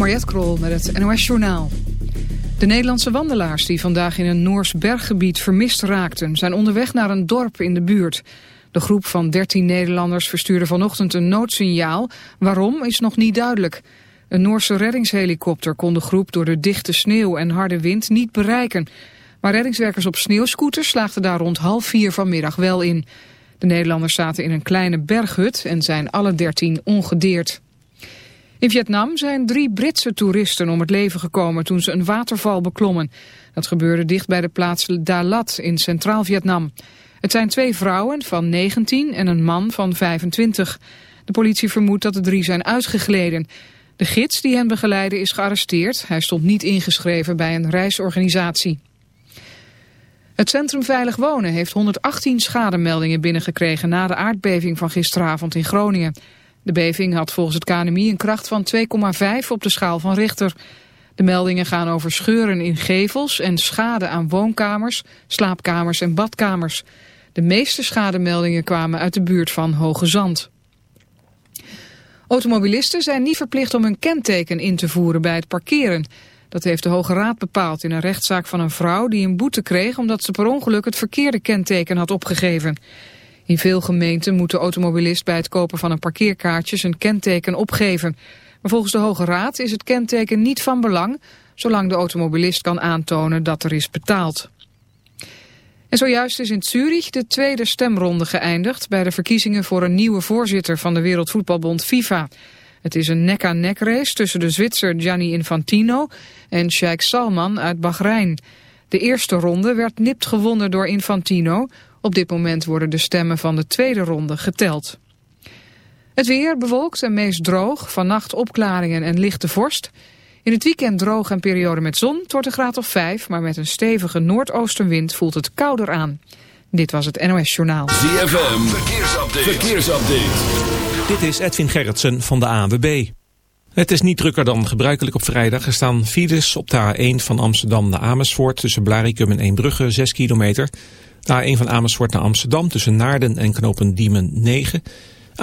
Mariette Krol met het NOS Journaal. De Nederlandse wandelaars die vandaag in een Noors berggebied vermist raakten... zijn onderweg naar een dorp in de buurt. De groep van 13 Nederlanders verstuurde vanochtend een noodsignaal. Waarom is nog niet duidelijk. Een Noorse reddingshelikopter kon de groep door de dichte sneeuw en harde wind niet bereiken. Maar reddingswerkers op sneeuwscooters slaagden daar rond half vier vanmiddag wel in. De Nederlanders zaten in een kleine berghut en zijn alle 13 ongedeerd. In Vietnam zijn drie Britse toeristen om het leven gekomen toen ze een waterval beklommen. Dat gebeurde dicht bij de plaats Dalat in Centraal Vietnam. Het zijn twee vrouwen van 19 en een man van 25. De politie vermoedt dat de drie zijn uitgegleden. De gids die hen begeleidde is gearresteerd. Hij stond niet ingeschreven bij een reisorganisatie. Het Centrum Veilig Wonen heeft 118 schademeldingen binnengekregen na de aardbeving van gisteravond in Groningen. De beving had volgens het KNMI een kracht van 2,5 op de schaal van Richter. De meldingen gaan over scheuren in gevels en schade aan woonkamers, slaapkamers en badkamers. De meeste schademeldingen kwamen uit de buurt van Hoge Zand. Automobilisten zijn niet verplicht om hun kenteken in te voeren bij het parkeren. Dat heeft de Hoge Raad bepaald in een rechtszaak van een vrouw die een boete kreeg omdat ze per ongeluk het verkeerde kenteken had opgegeven. In veel gemeenten moet de automobilist bij het kopen van een parkeerkaartje zijn kenteken opgeven. Maar volgens de Hoge Raad is het kenteken niet van belang, zolang de automobilist kan aantonen dat er is betaald. En zojuist is in Zurich de tweede stemronde geëindigd bij de verkiezingen voor een nieuwe voorzitter van de Wereldvoetbalbond FIFA. Het is een nek-aan-nek race tussen de Zwitser Gianni Infantino en Sheikh Salman uit Bahrein. De eerste ronde werd nipt gewonnen door Infantino, op dit moment worden de stemmen van de tweede ronde geteld. Het weer bewolkt en meest droog, vannacht opklaringen en lichte vorst. In het weekend droog en periode met zon, het wordt een graad of 5, maar met een stevige noordoostenwind voelt het kouder aan. Dit was het NOS Journaal. ZFM, verkeersupdate. verkeersupdate. Dit is Edwin Gerritsen van de ANWB. Het is niet drukker dan gebruikelijk op vrijdag. Er staan files op de A1 van Amsterdam naar Amersfoort tussen Blarikum en Eembrugge 6 kilometer. A1 van Amersfoort naar Amsterdam tussen Naarden en knopen Diemen 9.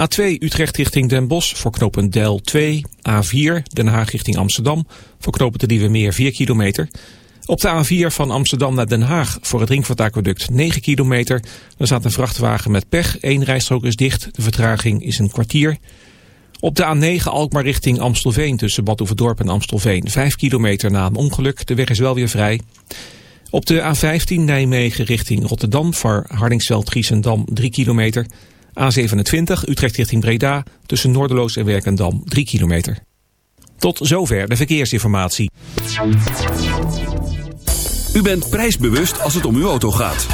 A2 Utrecht richting Den Bosch voor knopen Del 2. A4 Den Haag richting Amsterdam voor knopen de Meer 4 kilometer. Op de A4 van Amsterdam naar Den Haag voor het Ringvaartaqueduct 9 kilometer. Er staat een vrachtwagen met pech. Eén rijstrook is dicht. De vertraging is een kwartier. Op de A9 Alkmaar richting Amstelveen tussen Bad Oeverdorp en Amstelveen. 5 kilometer na een ongeluk. De weg is wel weer vrij. Op de A15 Nijmegen richting Rotterdam voor Hardingsveld-Giessendam 3 kilometer. A27 Utrecht richting Breda tussen Noorderloos en Werkendam 3 kilometer. Tot zover de verkeersinformatie. U bent prijsbewust als het om uw auto gaat.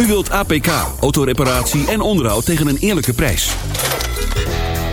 U wilt APK, autoreparatie en onderhoud tegen een eerlijke prijs.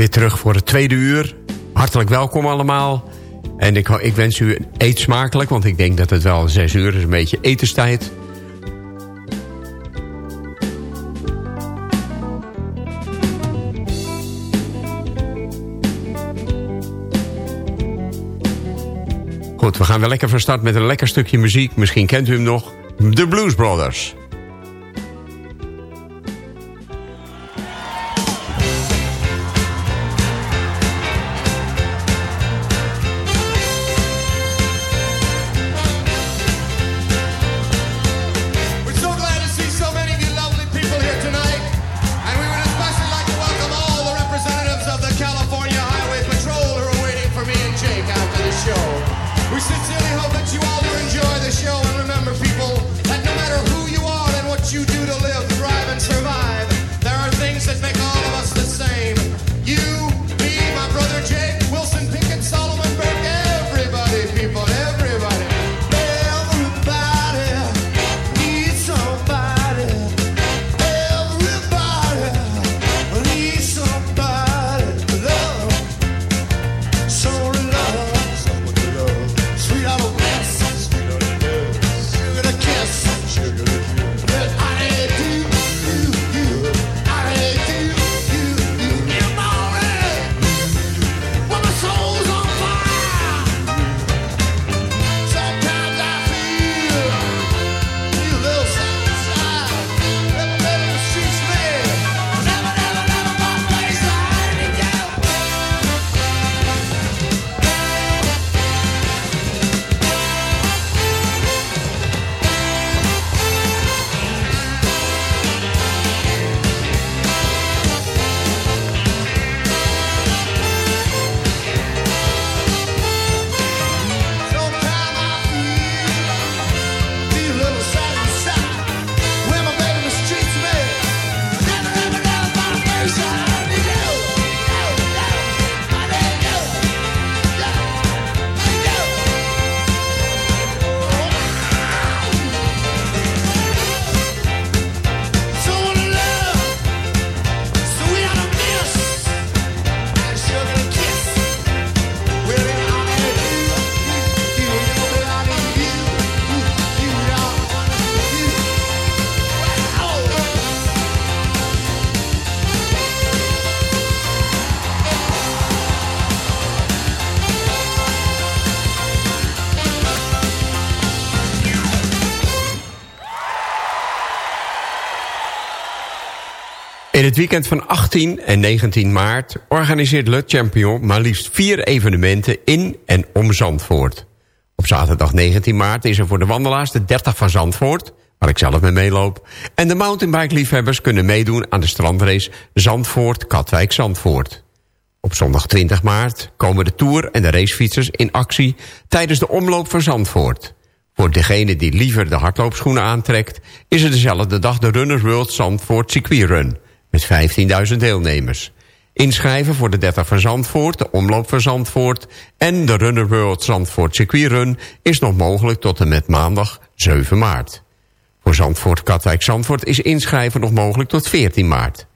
Weer terug voor het tweede uur. Hartelijk welkom allemaal. En ik, ik wens u eet smakelijk, want ik denk dat het wel zes uur is. Een beetje etenstijd. Goed, we gaan weer lekker van start met een lekker stukje muziek. Misschien kent u hem nog. The Blues Brothers. In het weekend van 18 en 19 maart organiseert Le Champion maar liefst vier evenementen in en om Zandvoort. Op zaterdag 19 maart is er voor de wandelaars de 30 van Zandvoort, waar ik zelf mee meeloop. En de mountainbike-liefhebbers kunnen meedoen aan de strandrace Zandvoort-Katwijk-Zandvoort. Op zondag 20 maart komen de Tour en de racefietsers in actie tijdens de omloop van Zandvoort. Voor degene die liever de hardloopschoenen aantrekt... is er dezelfde dag de Runners World Zandvoort Circuit Run... met 15.000 deelnemers. Inschrijven voor de 30 van Zandvoort, de omloop van Zandvoort... en de Runner World Zandvoort Circuit Run... is nog mogelijk tot en met maandag 7 maart. Voor Zandvoort Katwijk Zandvoort is inschrijven nog mogelijk tot 14 maart.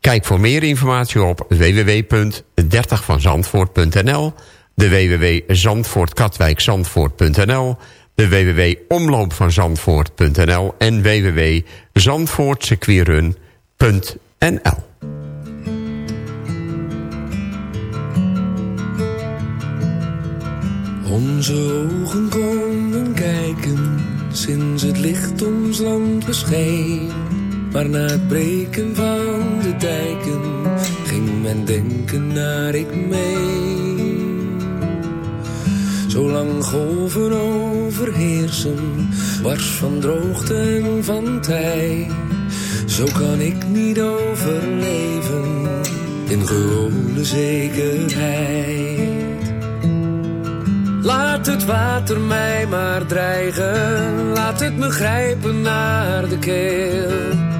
Kijk voor meer informatie op www.30vanzandvoort.nl, de www.zandvoortkatwijkzandvoort.nl, de www.omloopvanzandvoort.nl en www.zandvoortcircuitrun.nl. Onze ogen konden kijken sinds het licht ons land bescheen. Maar na het breken van de dijken ging men denken naar ik mee. Zolang golven overheersen, wars van droogte en van tij. Zo kan ik niet overleven in gewone zekerheid. Laat het water mij maar dreigen, laat het me grijpen naar de keel.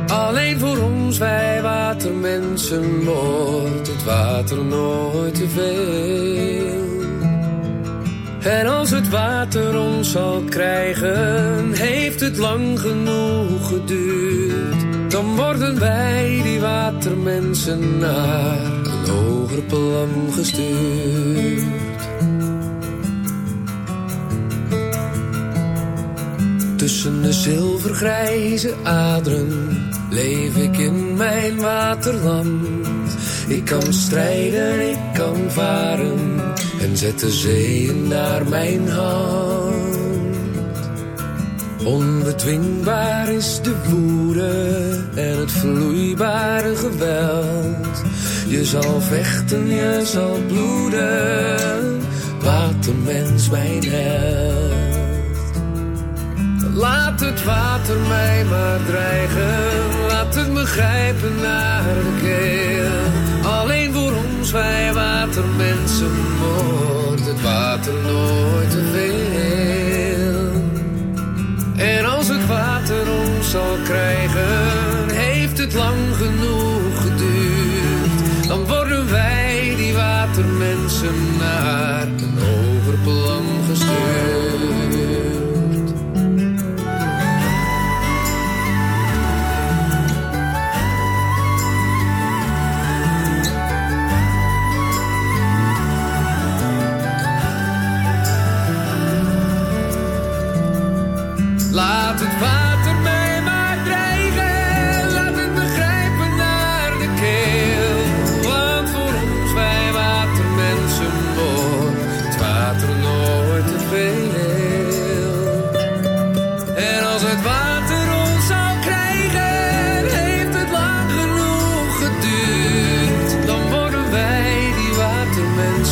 Alleen voor ons, wij watermensen, wordt het water nooit te veel. En als het water ons zal krijgen, heeft het lang genoeg geduurd. Dan worden wij, die watermensen, naar een hoger plan gestuurd. Tussen de zilvergrijze aderen leef ik in mijn waterland. Ik kan strijden, ik kan varen en zet de zeeën naar mijn hand. Onbedwingbaar is de woede en het vloeibare geweld. Je zal vechten, je zal bloeden, watermens mijn held. Laat het water mij maar dreigen, laat het me grijpen naar de keel. Alleen voor ons, wij watermensen, wordt het water nooit te veel. En als het water ons zal krijgen, heeft het lang genoeg geduurd. Dan worden wij die watermensen naar een overbelang.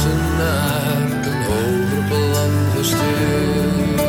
Watermensen naar een hoger plan gestuurd.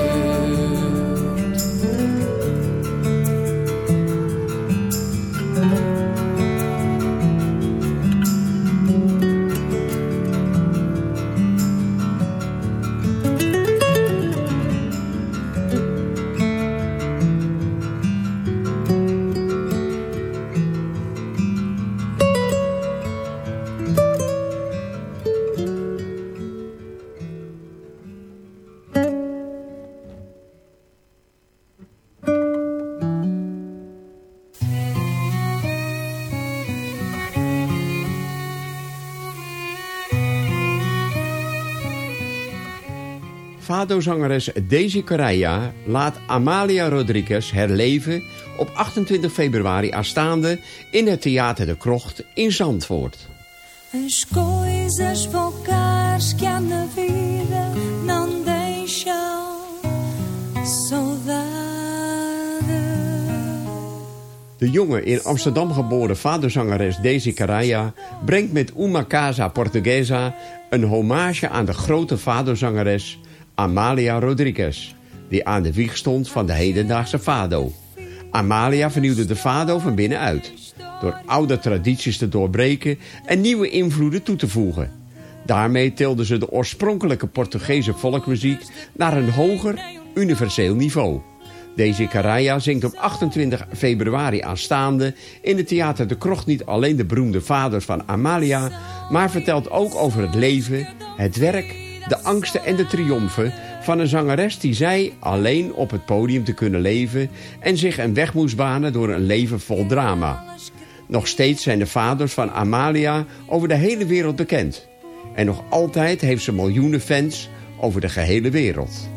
Fado-zangeres Daisy Correia laat Amalia Rodriguez herleven op 28 februari aanstaande in het Theater de Krocht in Zandvoort. As coisas vulgares que há na vida não deixam. De jonge in Amsterdam geboren vaderzangeres Daisy Correia brengt met Uma Casa Portuguesa een hommage aan de grote vaderzangeres Amalia Rodriguez, die aan de wieg stond van de hedendaagse fado. Amalia vernieuwde de fado van binnenuit, door oude tradities te doorbreken en nieuwe invloeden toe te voegen. Daarmee tilde ze de oorspronkelijke Portugese volkmuziek naar een hoger, universeel niveau. Deze Caraya zingt op 28 februari aanstaande in het Theater de Krocht niet alleen de beroemde vaders van Amalia, maar vertelt ook over het leven, het werk, de angsten en de triomfen van een zangeres die zei alleen op het podium te kunnen leven en zich een weg moest banen door een leven vol drama. Nog steeds zijn de vaders van Amalia over de hele wereld bekend. En nog altijd heeft ze miljoenen fans over de gehele wereld.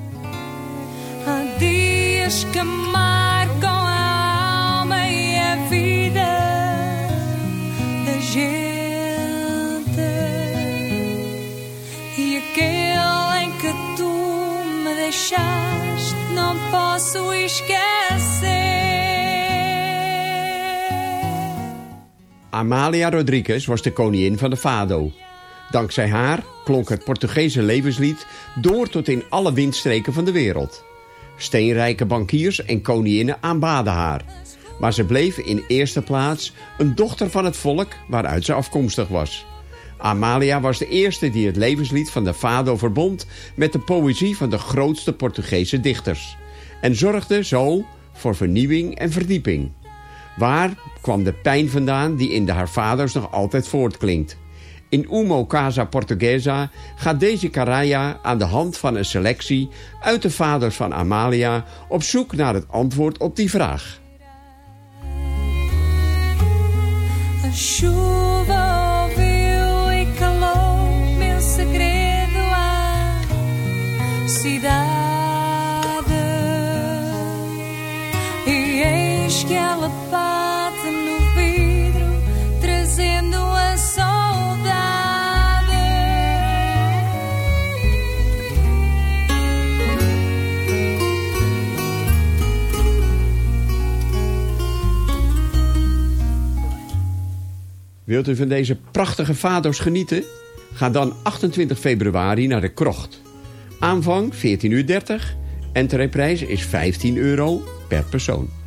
Não posso esquecer. Amalia Rodriguez was de koningin van de fado. Dankzij haar klonk het Portugese levenslied door tot in alle windstreken van de wereld. Steenrijke bankiers en koninginnen aanbaden haar. Maar ze bleef in eerste plaats een dochter van het volk waaruit ze afkomstig was. Amalia was de eerste die het levenslied van de fado verbond met de poëzie van de grootste Portugese dichters. En zorgde zo voor vernieuwing en verdieping. Waar kwam de pijn vandaan die in de haar vaders nog altijd voortklinkt? In Umo Casa Portuguesa gaat deze Caraya aan de hand van een selectie uit de vaders van Amalia op zoek naar het antwoord op die vraag. Eis que no vidro, trazendo a saudade. Wilt u van deze prachtige fado's genieten? Ga dan 28 februari naar de Krocht. Aanvang 14.30 uur. Entreeprijs is 15 euro per persoon.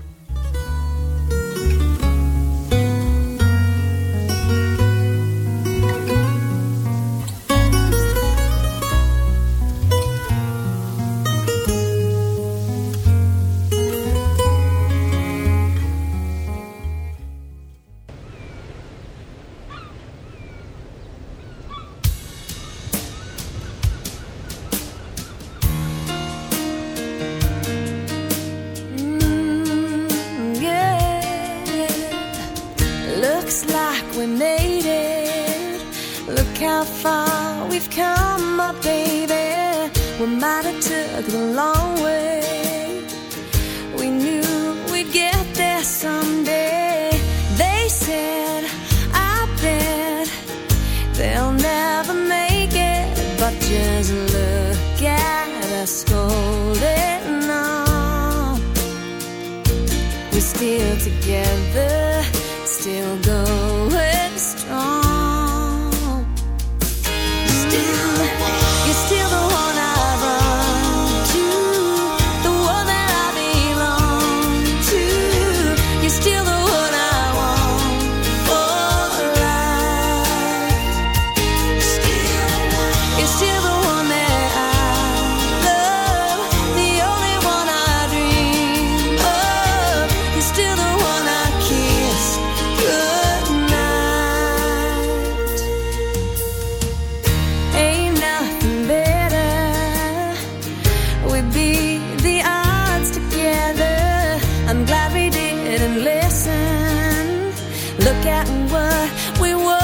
At what we would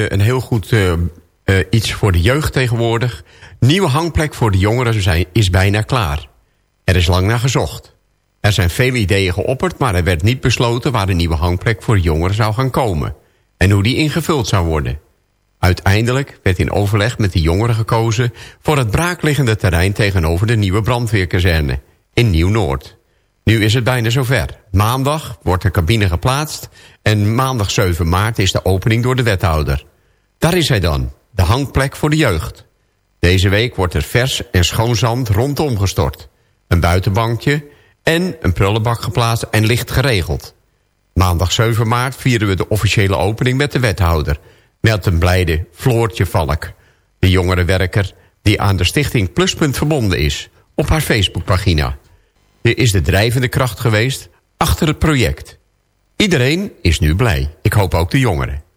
goede, een heel goed eh, eh, iets voor de jeugd tegenwoordig. Nieuwe hangplek voor de jongeren zijn, is bijna klaar. Er is lang naar gezocht. Er zijn vele ideeën geopperd, maar er werd niet besloten... waar de nieuwe hangplek voor jongeren zou gaan komen. En hoe die ingevuld zou worden. Uiteindelijk werd in overleg met de jongeren gekozen... voor het braakliggende terrein tegenover de nieuwe brandweerkazerne... in Nieuw-Noord. Nu is het bijna zover. Maandag wordt de cabine geplaatst... en maandag 7 maart is de opening door de wethouder. Daar is hij dan, de hangplek voor de jeugd. Deze week wordt er vers en schoon zand rondom gestort. Een buitenbankje en een prullenbak geplaatst en licht geregeld. Maandag 7 maart vieren we de officiële opening met de wethouder... meldt een blijde Floortje Valk, de jongerenwerker... die aan de stichting Pluspunt verbonden is, op haar Facebookpagina. Dit is de drijvende kracht geweest achter het project. Iedereen is nu blij. Ik hoop ook de jongeren.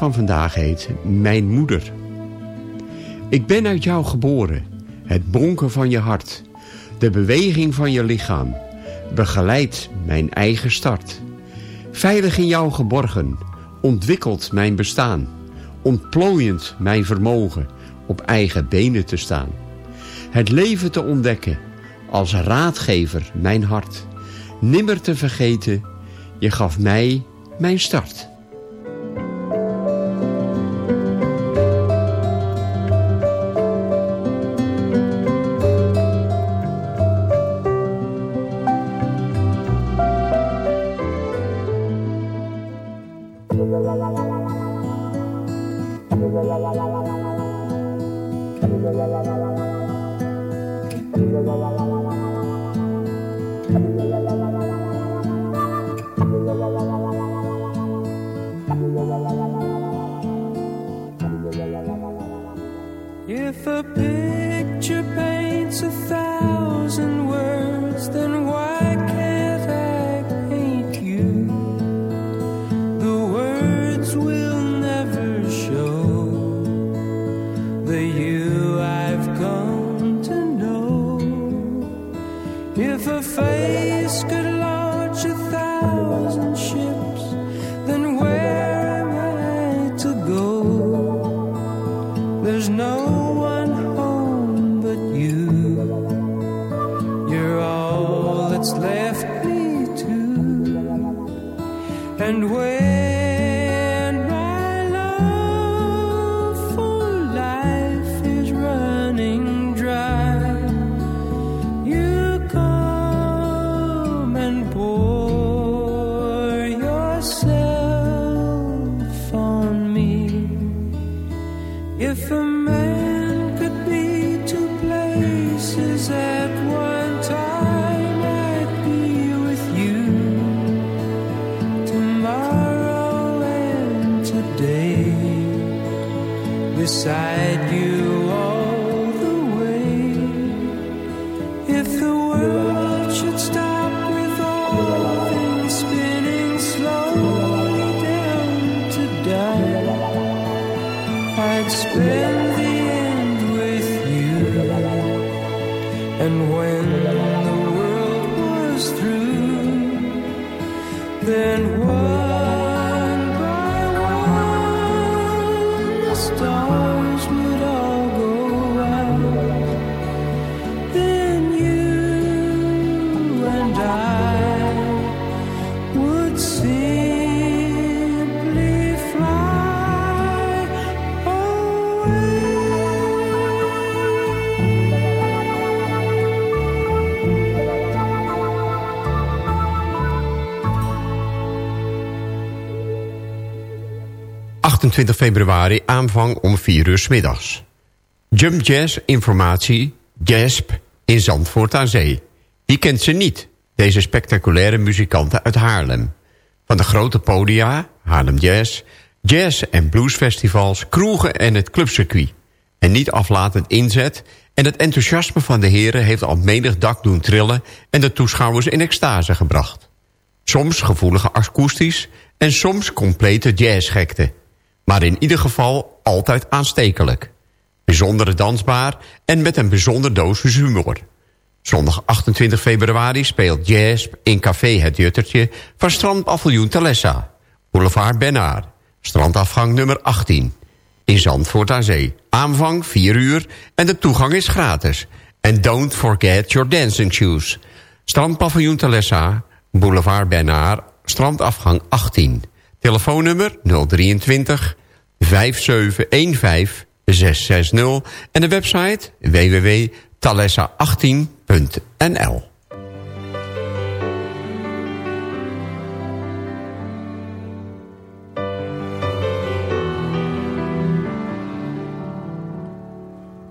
van vandaag heet Mijn Moeder. Ik ben uit jou geboren, het bonken van je hart, de beweging van je lichaam, begeleid mijn eigen start. Veilig in jou geborgen, ontwikkelt mijn bestaan, ontplooiend mijn vermogen op eigen benen te staan. Het leven te ontdekken, als raadgever mijn hart, nimmer te vergeten, je gaf mij mijn start. 28 februari aanvang om 4 uur 's middags. Jump Jazz Informatie, JASP, in Zandvoort aan Zee. Wie kent ze niet, deze spectaculaire muzikanten uit Haarlem? Van de grote podia, Haarlem Jazz, jazz- en bluesfestivals, kroegen en het clubcircuit. En niet aflatend inzet en het enthousiasme van de heren... heeft al menig dak doen trillen en de toeschouwers in extase gebracht. Soms gevoelige akoestisch en soms complete jazzgekte. Maar in ieder geval altijd aanstekelijk. Bijzondere dansbaar en met een bijzonder dosis humor. Zondag 28 februari speelt Jazz in Café Het Juttertje... van strandpaviljoen Talessa. Boulevard Benaar. Strandafgang nummer 18. In Zandvoort aan Zee. Aanvang 4 uur en de toegang is gratis. En don't forget your dancing shoes. Strandpaviljoen Talessa. Boulevard Benaar. Strandafgang 18. Telefoonnummer 023 5715 660 en de website www.talessa18.nl.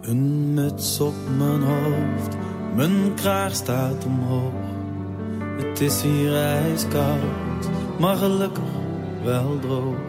Een muts op mijn hoofd, mijn kraag staat omhoog. Het is hier ijskoud, maar gelukkig wel droog.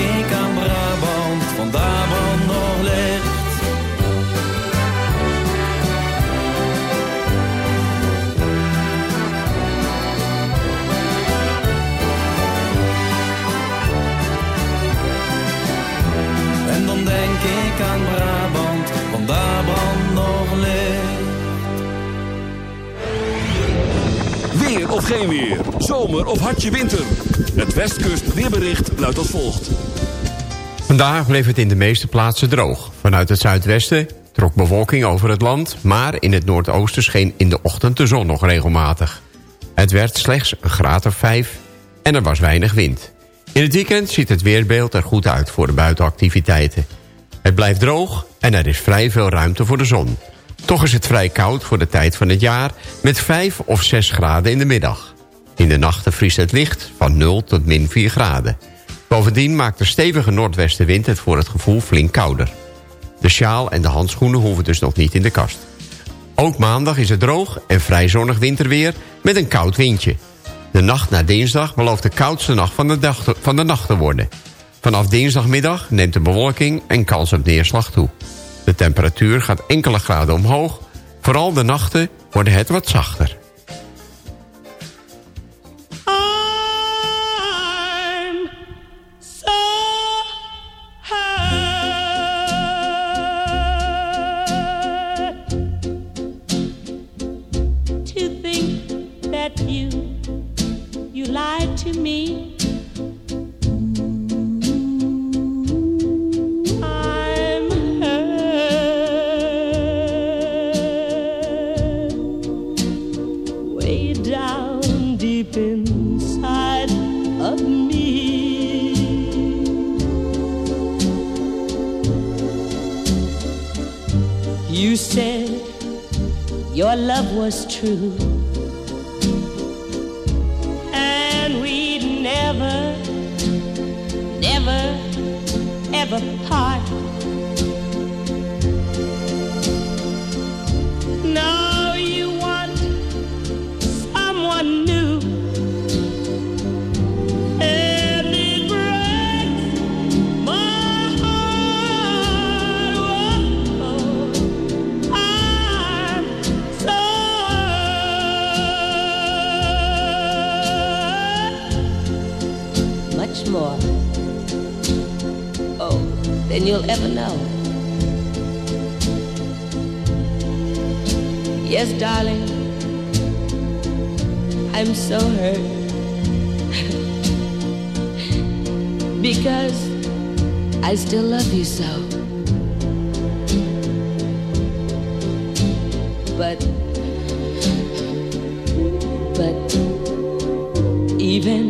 dan geen weer. Zomer of hartje winter. Het Westkust weerbericht luidt als volgt. Vandaag bleef het in de meeste plaatsen droog. Vanuit het zuidwesten trok bewolking over het land... maar in het noordoosten scheen in de ochtend de zon nog regelmatig. Het werd slechts een graad of vijf en er was weinig wind. In het weekend ziet het weerbeeld er goed uit voor de buitenactiviteiten. Het blijft droog en er is vrij veel ruimte voor de zon. Toch is het vrij koud voor de tijd van het jaar... met 5 of 6 graden in de middag. In de nachten vriest het licht van 0 tot min 4 graden. Bovendien maakt de stevige noordwestenwind het voor het gevoel flink kouder. De sjaal en de handschoenen hoeven dus nog niet in de kast. Ook maandag is het droog en vrij zonnig winterweer met een koud windje. De nacht naar dinsdag belooft de koudste nacht van de, van de nacht te worden. Vanaf dinsdagmiddag neemt de bewolking en kans op neerslag toe. De temperatuur gaat enkele graden omhoog. Vooral de nachten worden het wat zachter. You said your love was true, and we'd never, never, ever part. Than you'll ever know. Yes, darling, I'm so hurt because I still love you so. But, but even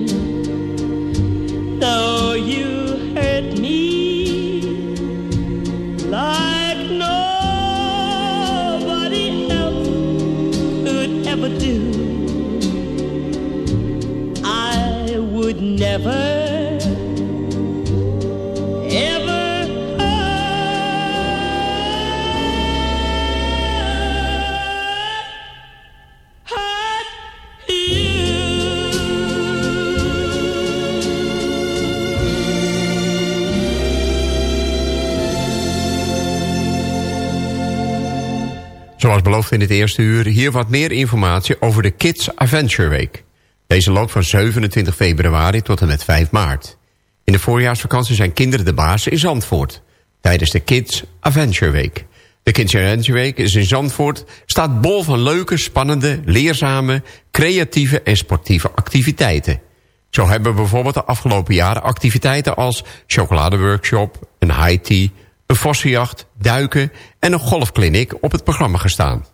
beloofd in het eerste uur, hier wat meer informatie over de Kids Adventure Week. Deze loopt van 27 februari tot en met 5 maart. In de voorjaarsvakantie zijn kinderen de baas in Zandvoort. Tijdens de Kids Adventure Week. De Kids Adventure Week is in Zandvoort staat bol van leuke, spannende, leerzame, creatieve en sportieve activiteiten. Zo hebben we bijvoorbeeld de afgelopen jaren activiteiten als chocoladeworkshop, een high tea, een vossenjacht, duiken en een golfkliniek op het programma gestaan.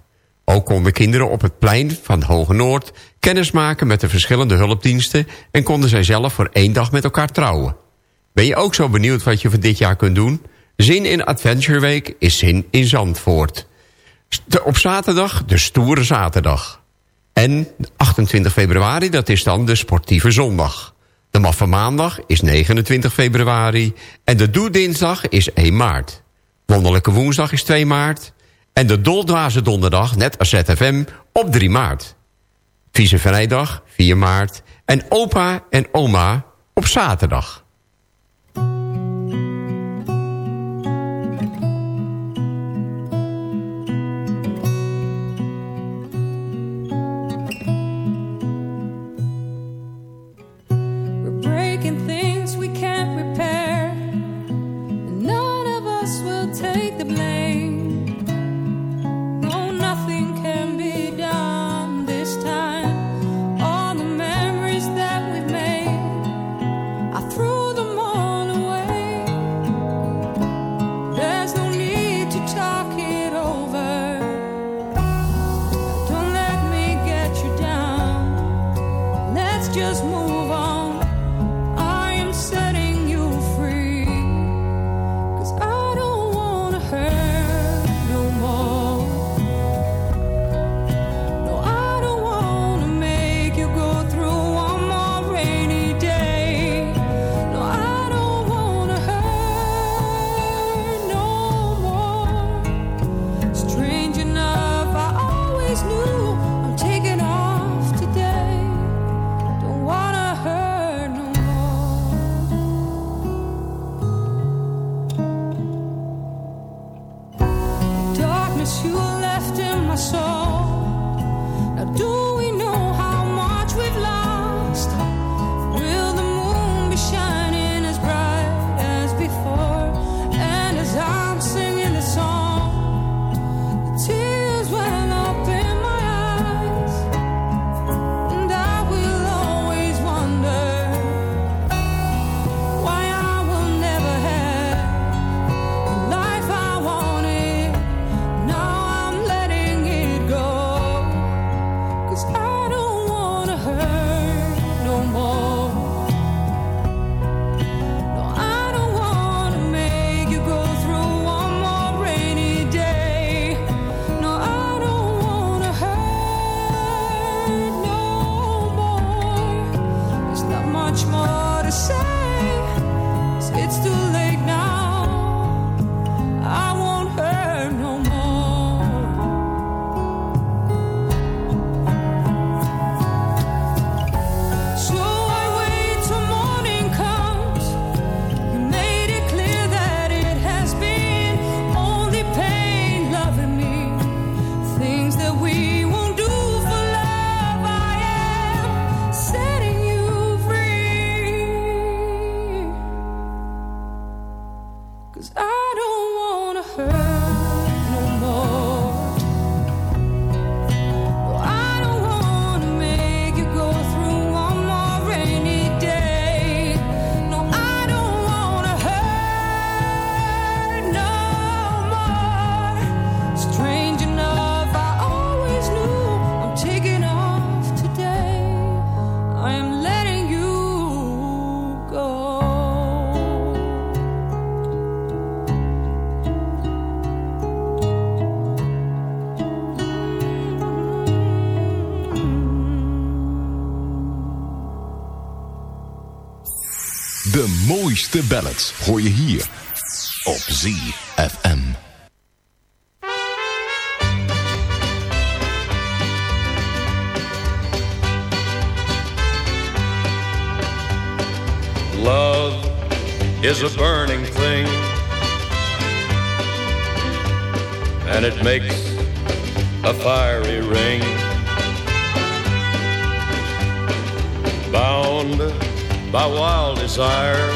Ook konden kinderen op het plein van Hoge Noord kennismaken met de verschillende hulpdiensten... en konden zij zelf voor één dag met elkaar trouwen. Ben je ook zo benieuwd wat je van dit jaar kunt doen? Zin in Adventure Week is zin in Zandvoort. Op zaterdag de Stoere Zaterdag. En 28 februari, dat is dan de Sportieve Zondag. De Maffe Maandag is 29 februari. En de Doe-dinsdag is 1 maart. Wonderlijke Woensdag is 2 maart. En de Doldwaze Donderdag, net als ZFM, op 3 maart. Vieze Vrijdag, 4 maart. En opa en oma op zaterdag. De mooiste ballads hoor je hier op ZFM. Love is a burning thing, and it makes a fiery ring. Bound by wild desire,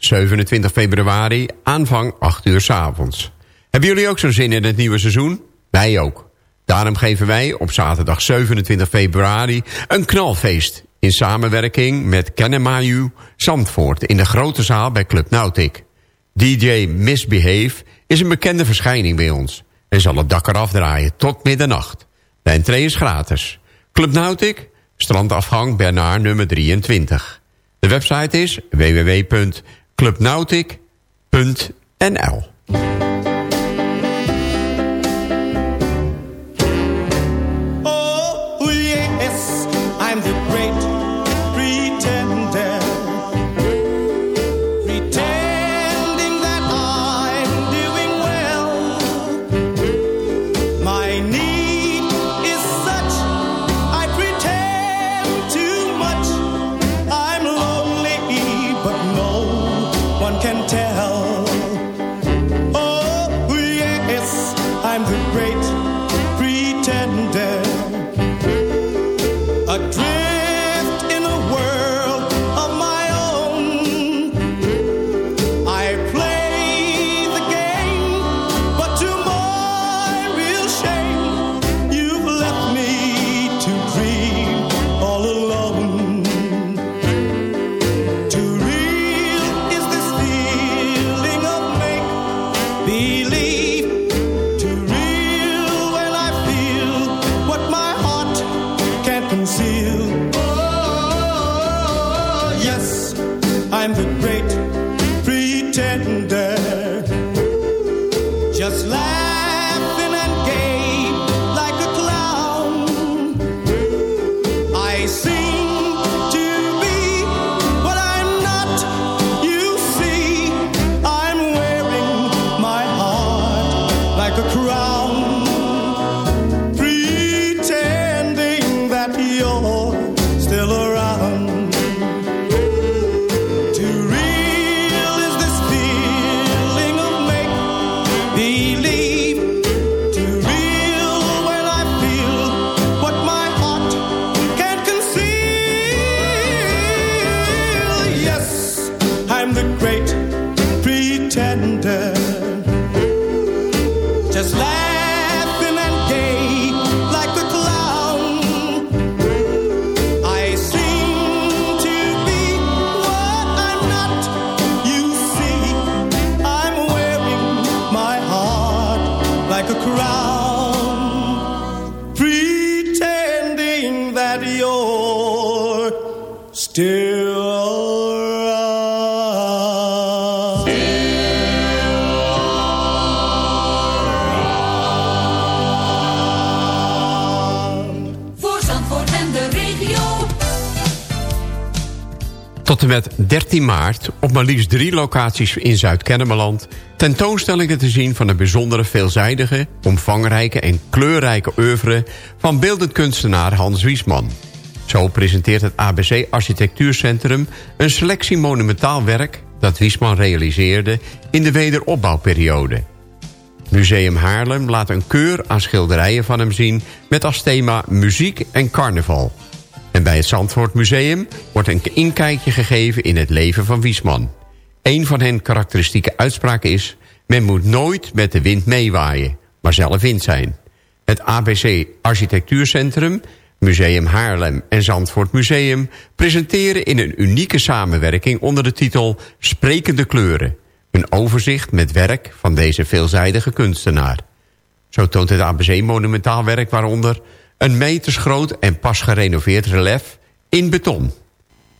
27 februari, aanvang 8 uur 's avonds. Hebben jullie ook zo'n zin in het nieuwe seizoen? Wij ook. Daarom geven wij op zaterdag 27 februari een knalfeest... in samenwerking met Kenemayu Zandvoort... in de grote zaal bij Club Nautic. DJ Misbehave is een bekende verschijning bij ons... en zal het dak eraf draaien tot middernacht. De entree is gratis. Club Nautic, strandafgang Bernard nummer 23. De website is www.clubnautic.nl Oh, 13 maart op maar liefst drie locaties in Zuid-Kennemerland... tentoonstellingen te zien van de bijzondere veelzijdige, omvangrijke en kleurrijke oeuvre... van beeldend kunstenaar Hans Wiesman. Zo presenteert het ABC Architectuurcentrum een selectie monumentaal werk... dat Wiesman realiseerde in de wederopbouwperiode. Museum Haarlem laat een keur aan schilderijen van hem zien... met als thema muziek en carnaval. En bij het Zandvoort Museum wordt een inkijkje gegeven in het leven van Wiesman. Een van hen karakteristieke uitspraken is... men moet nooit met de wind meewaaien, maar zelf wind zijn. Het ABC Architectuurcentrum, Museum Haarlem en Zandvoort Museum... presenteren in een unieke samenwerking onder de titel Sprekende Kleuren... een overzicht met werk van deze veelzijdige kunstenaar. Zo toont het ABC monumentaal werk waaronder... een metersgroot en pas gerenoveerd relief in beton.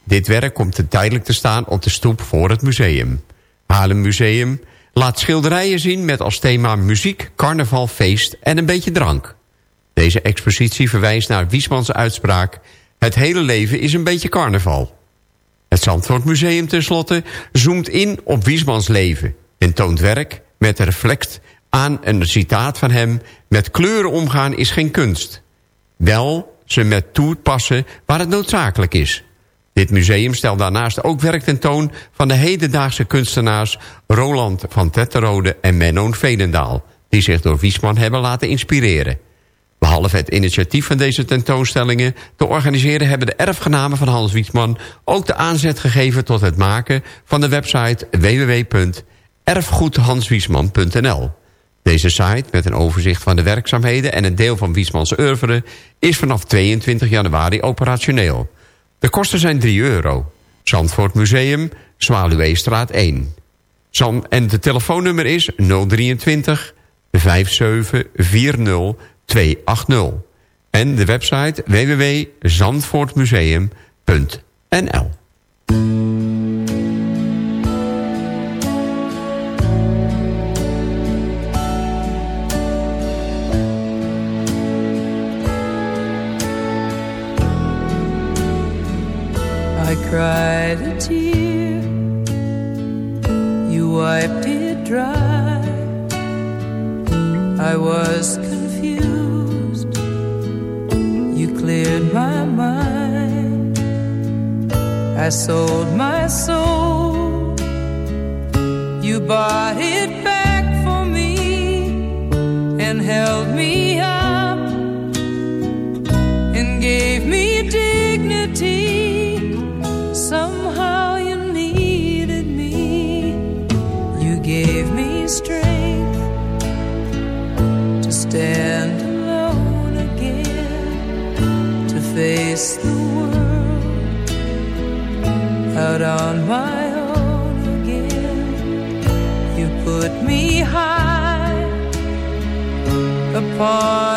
Dit werk komt tijdelijk te staan op de stoep voor het museum. Haarlem Museum laat schilderijen zien met als thema muziek, carnaval, feest en een beetje drank. Deze expositie verwijst naar Wiesmans uitspraak... het hele leven is een beetje carnaval. Het Zandvoort Museum tenslotte zoomt in op Wiesmans leven... en toont werk met reflect aan een citaat van hem... met kleuren omgaan is geen kunst. Wel ze met toepassen waar het noodzakelijk is. Dit museum stelt daarnaast ook werk tentoon... van de hedendaagse kunstenaars Roland van Tetterode en Menno Veenendaal... die zich door Wiesman hebben laten inspireren. Behalve het initiatief van deze tentoonstellingen te organiseren... hebben de erfgenamen van Hans Wiesman ook de aanzet gegeven... tot het maken van de website www.erfgoedhanswiesman.nl. Deze site, met een overzicht van de werkzaamheden... en een deel van Wiesmans oeuvre... is vanaf 22 januari operationeel. De kosten zijn 3 euro. Zandvoort Museum, Zwaluweestraat 1. Zand en de telefoonnummer is 023 5740 280. En de website www.zandvoortmuseum.nl cried a tear, you wiped it dry. I was confused, you cleared my mind. I sold my soul, you bought it back for me and held me far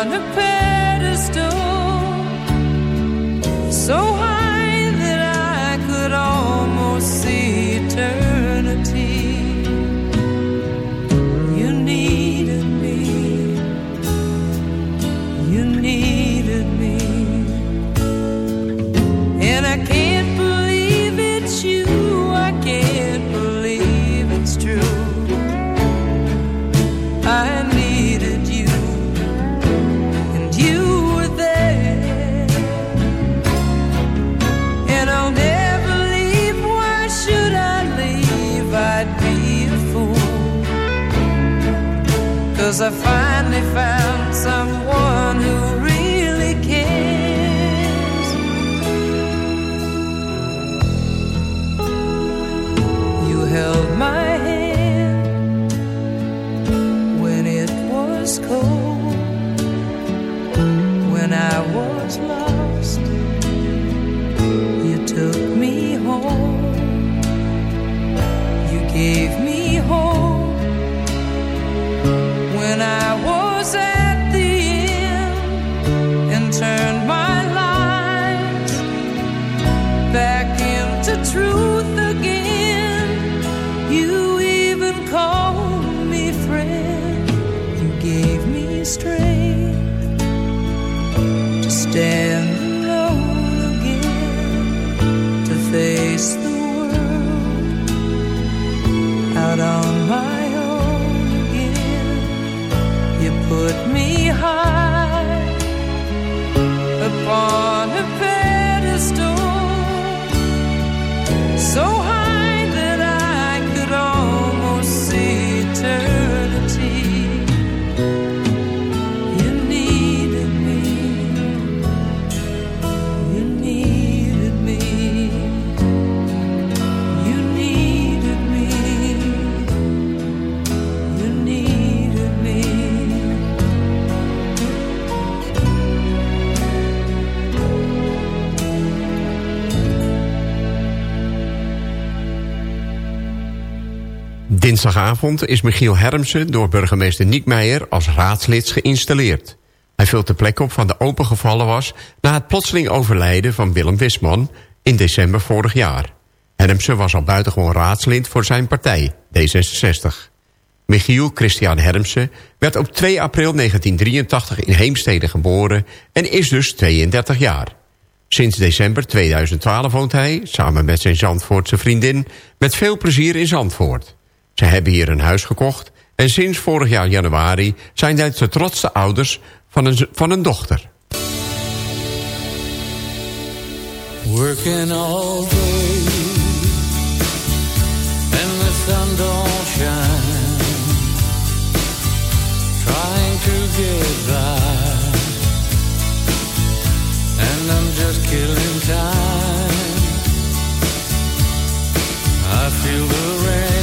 gave me hope Dinsdagavond is Michiel Hermsen door burgemeester Niek Meijer als raadslid geïnstalleerd. Hij vult de plek op van de opengevallen was... na het plotseling overlijden van Willem Wisman in december vorig jaar. Hermsen was al buitengewoon raadslid voor zijn partij, D66. Michiel Christian Hermsen werd op 2 april 1983 in Heemstede geboren... en is dus 32 jaar. Sinds december 2012 woont hij, samen met zijn Zandvoortse vriendin... met veel plezier in Zandvoort. Ze hebben hier een huis gekocht... en sinds vorig jaar januari zijn zij de trotste ouders van een, van een dochter. Working all day and the sun don't shine. Trying to get by, and I'm just killing time. I feel the rain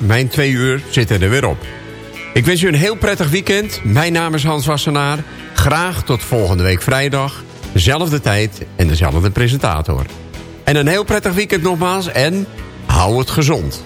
mijn twee uur zitten er weer op. Ik wens u een heel prettig weekend. Mijn naam is Hans Wassenaar. Graag tot volgende week vrijdag. Dezelfde tijd en dezelfde presentator. En een heel prettig weekend nogmaals en hou het gezond.